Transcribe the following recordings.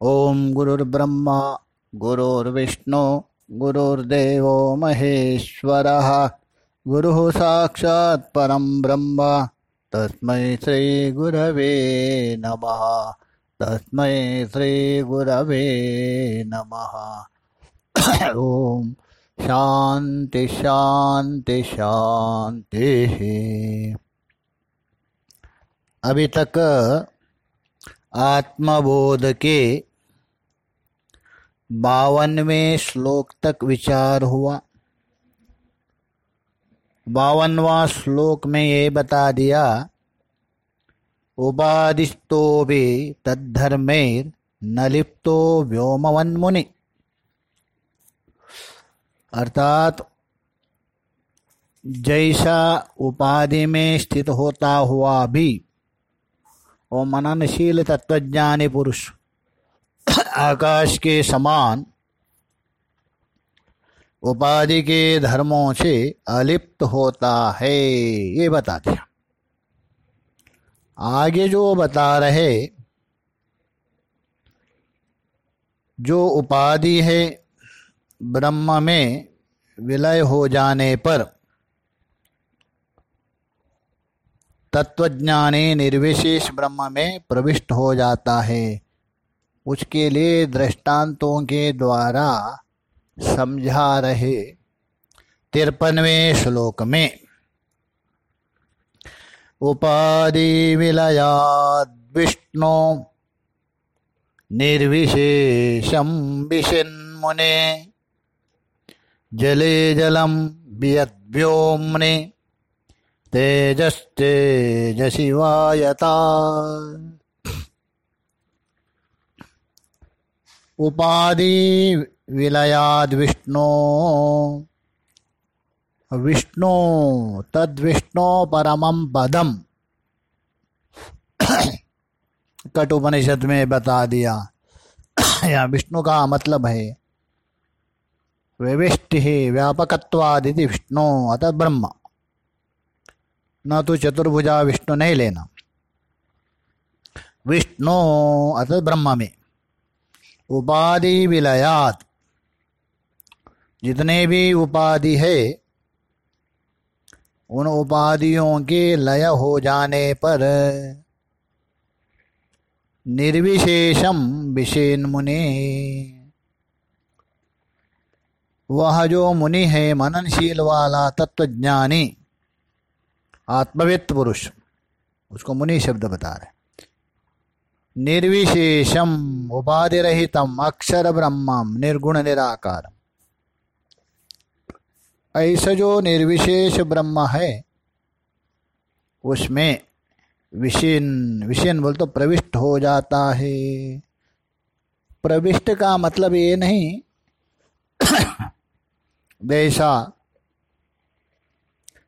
ओम गुरुर्ब्रह्मा, गुरुर्विष्णु, गुरुर्देवो महेश्वरः। गुरुः साक्षात् परं ब्रह्म, तस्मै श्रीगुरवे नमः। तस्मै श्रीगुरवे नमः। ॐ शान्ति शान्ति शान्ति। अभी तक आत्मबोध के बावनवें श्लोक तक विचार हुआ। बावनवा श्लोक में ये बता दिया उपादिस्तो भी तद्धर्मेर न लिप्तो व्योमवन मुनि अर्थात जैसा उपाधि में स्थित होता हुआ भी वो मननशील तत्वज्ञानी पुरुष आकाश के समान उपाधि के धर्मों से अलिप्त होता है। ये बता दिया। आगे जो बता रहे, जो उपाधि है ब्रह्म में विलय हो जाने पर तत्वज्ञानी निर्विशेष ब्रह्म में प्रविष्ट हो जाता है। उसके लिए दृष्टांतों के द्वारा समझा रहे तिरपनवें श्लोक में। उपाधि विलयाद विष्णु निर्विशेषम विशिन्मुने जले जलम वियद्व्योम्ने तेजस्तेजसि उपाधि विलयाद विष्णु। विष्णु तद्विष्णु परमम पदम। कटुपनिषद में बता दिया। या विष्णु का मतलब है, विविष्टि व्यापकत्वादि विष्णु अतः ब्रह्म। न तो चतुर्भुजा विष्णु नहीं लेना। विष्णु अतः ब्रह्म में। उपाधि विलयात। जितने भी उपाधि है, उन उपाधियों के लय हो जाने पर निर्विशेषम विशेन मुनि। वह जो मुनि है, मननशील वाला तत्वज्ञानी, आत्मवित्त पुरुष, उसको मुनि शब्द बता रहे निर्विशेषम उपाधि रहितम अक्षर ब्रह्मम निर्गुण निराकार ऐसा जो निर्विशेष ब्रह्म है, उसमें विषीन विषीन बोल तो प्रविष्ट हो जाता है। प्रविष्ट का मतलब ये नहीं, जैसा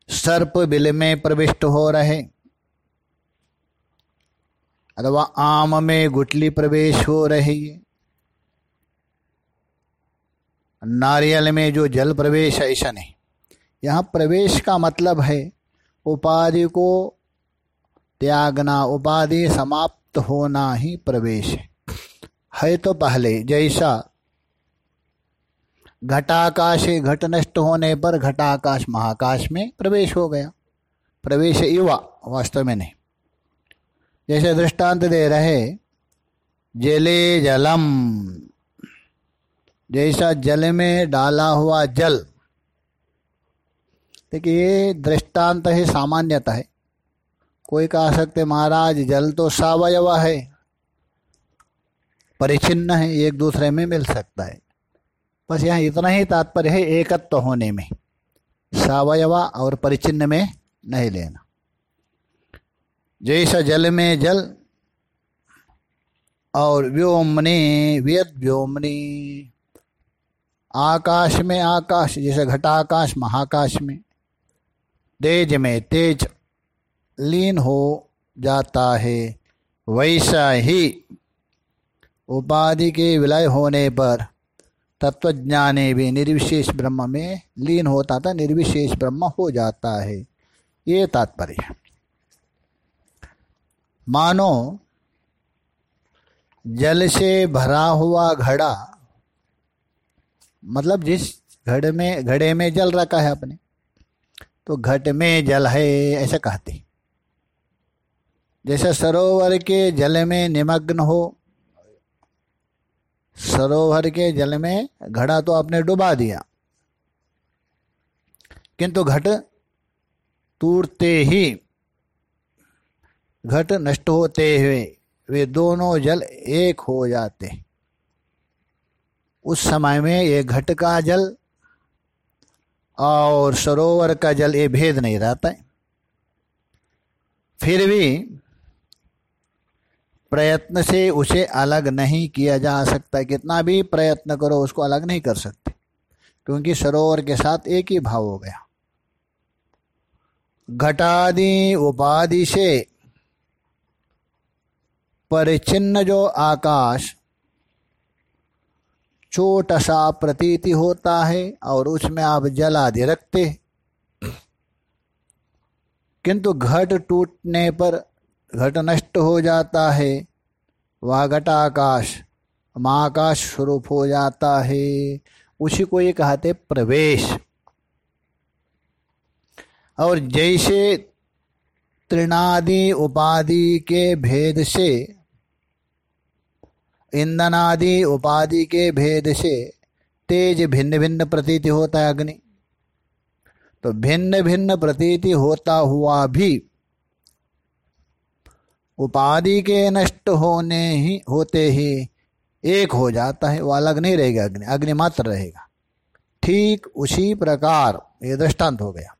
सर्प बिल में प्रविष्ट हो रहे अथवा आम में गुटली प्रवेश हो रही है। नारियल में जो जल प्रवेश ऐसा नहीं। यहाँ प्रवेश का मतलब है, उपाधि को त्यागना, उपाधि समाप्त होना ही प्रवेश है। है तो पहले, जैसा घटाकाश घट नष्ट होने पर घटाकाश महाकाश में प्रवेश हो गया। प्रवेश युवा, वास्तव में नहीं। जैसे दृष्टांत दे रहे, जले जलम। जैसा जल में डाला हुआ जल। देखिए, ये दृष्टांत है, सामान्यता है। कोई कह सकते, महाराज, जल तो सावयव है। परिचिन्न है, एक दूसरे में मिल सकता है। बस यहाँ इतना ही तात्पर्य है, एकत्व तो होने में। सावयवा और परिचिन्न में नहीं लेना। जैसा जल में जल, और व्योमनी व्यद व्योमनी आकाश में आकाश, जैसे घटाकाश, महाकाश में। तेज में तेज, लीन हो जाता है। वैसा ही उपाधि के विलय होने पर तत्वज्ञाने भी निर्विशेष ब्रह्म में लीन होता था, निर्विशेष ब्रह्म हो जाता है। ये तात्पर्य। है मानो, जल से भरा हुआ घड़ा मतलब जिस घड़े में घड़े में जल रखा है अपने तो घट में जल है, ऐसा कहते जैसे सरोवर के जल में निमग्न हो, सरोवर के जल में घड़ा तो आपने डुबा दिया, किंतु घट टूटते ही घट नष्ट होते हुए, वे दोनों जल एक हो जाते। उस समय में ये घट का जल और सरोवर का जल ये भेद नहीं रहता है। फिर भी प्रयत्न से उसे अलग नहीं किया जा सकता। कितना भी प्रयत्न करो, उसको अलग नहीं कर सकते, क्योंकि सरोवर के साथ एक ही भाव हो गया। घटादि उपाधि से परिचिन्न जो आकाश छोटा सा प्रतीति होता है और उसमें आप जल आदि रखते किंतु घट टूटने पर घट नष्ट हो जाता है, वह घटाकाश महाकाश स्वरूप हो जाता है। उसी को ये कहते प्रवेश। और जैसे त्रिनादि उपाधि के भेद से ईंधन आदि उपाधि के भेद से तेज भिन्न भिन्न प्रतीति होता है अग्नि। तो भिन्न भिन्न प्रतीति होता हुआ भी उपाधि के नष्ट होने ही, होते ही एक हो जाता है, वो अलग नहीं रहेगा अग्नि अग्नि मात्र रहेगा। ठीक उसी प्रकार ये दृष्टांत हो गया।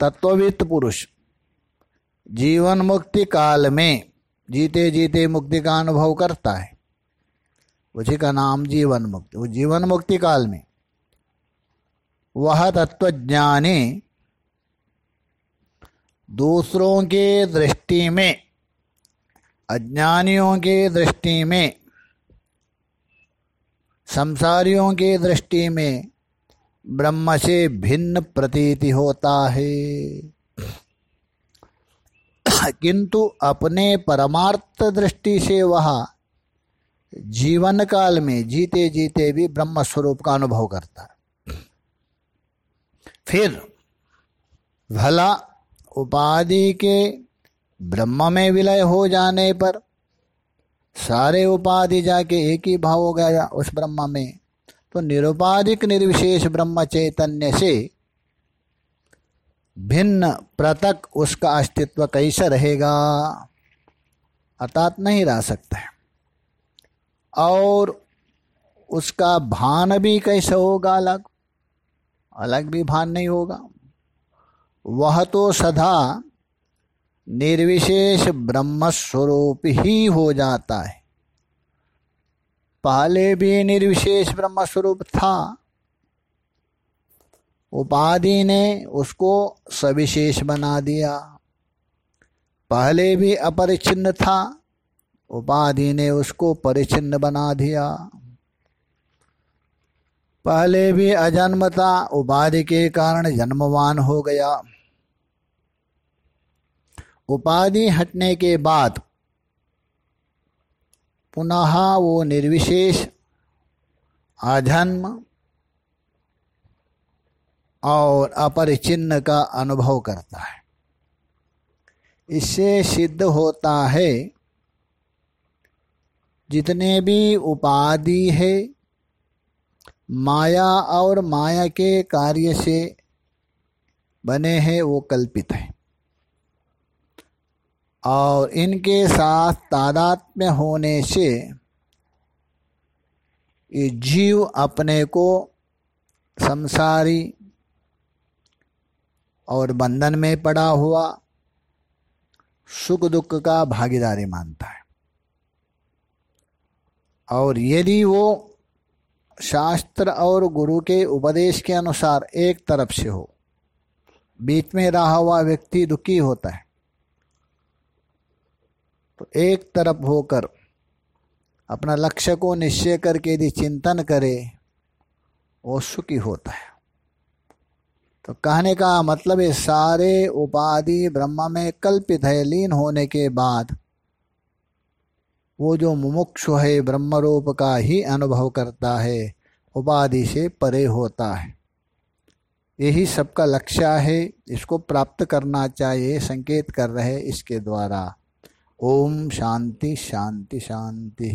तत्ववित्त पुरुष, जीवन मुक्ति काल में जीते जीते मुक्ति का अनुभव करता है। उसी का नाम जीवन मुक्ति, वो जीवन मुक्ति काल में। वह तत्वज्ञानी दूसरों के दृष्टि में, अज्ञानियों के दृष्टि में, संसारियों के दृष्टि में ब्रह्म से भिन्न प्रतीति होता है। किंतु अपने परमार्थ दृष्टि से वह जीवन काल में जीते जीते भी ब्रह्म स्वरूप का अनुभव करता फिर भला उपाधि के ब्रह्म में विलय हो जाने पर सारे उपाधि जाके एक ही भाव हो गया उस ब्रह्म में। तो निरुपाधिक निर्विशेष ब्रह्म चैतन्य से भिन्न पृथक उसका अस्तित्व कैसे रहेगा? अर्थात नहीं रह सकता है। और उसका भान भी कैसे होगा अलग? अलग भी भान नहीं होगा। वह तो सदा निर्विशेष ब्रह्म स्वरूप ही हो जाता है। पहले भी निर्विशेष ब्रह्म स्वरूप था। उपाधि ने उसको सविशेष बना दिया। पहले भी अपरिचिन्न था, उपाधि ने उसको परिचिन्न बना दिया। पहले भी अजन्म था, उपाधि के कारण जन्मवान हो गया। उपाधि हटने के बाद पुनः वो निर्विशेष अजन्म और अपरिचिन्न का अनुभव करता है। इससे सिद्ध होता है, जितने भी उपाधि है, माया और माया के कार्य से बने हैं, वो कल्पित है। और इनके साथ तादात्म्य होने से ये जीव अपने को संसारी और बंधन में पड़ा हुआ सुख दुख का भागीदारी मानता है। और यदि वो शास्त्र और गुरु के उपदेश के अनुसार एक तरफ़ से हो। बीच में रहा हुआ व्यक्ति दुखी होता है। तो एक तरफ़ होकर अपना लक्ष्य को निश्चय करके यदि चिंतन करे, वो सुखी होता है। तो कहने का मतलब है, सारे उपाधि ब्रह्म में कल्पित है, लीन होने के बाद वो जो मुमुक्षु है ब्रह्म रूप का ही अनुभव करता है, उपाधि से परे होता है। यही सबका लक्ष्य है, इसको प्राप्त करना चाहिए, संकेत कर रहे इसके द्वारा। ओम शांति शांति शांति।